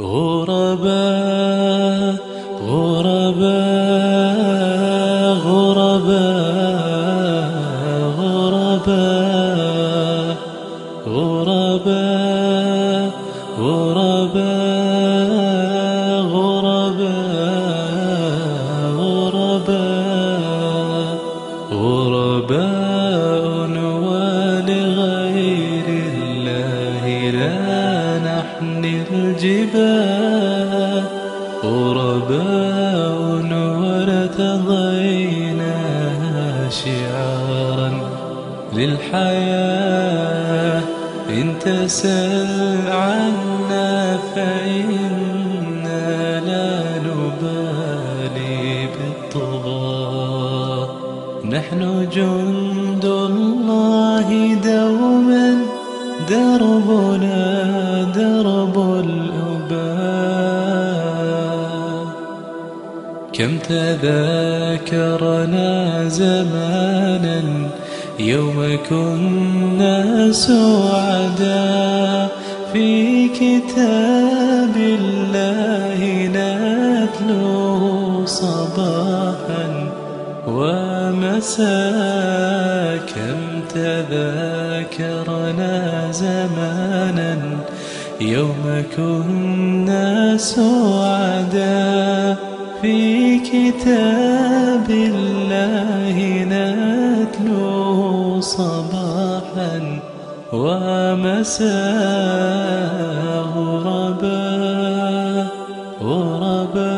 غرباء غرباء غرباء غرباء غرباء غرباء. نحمي الجبال غرباء ورتضيناها شعارا للحياة. إن تسل عنا فإنا لا نبالي بالطغاة. نحن جند الله دوما دربنا درب الأباء. كم تذاكرنا زمانا يوم كنا سعدا في كتاب الله نتلوه صباحا ومساء. كم تذاكرنا زمانا يوم كنا سعدا في كتاب الله نتلوه صباحا ومساء غربا غربا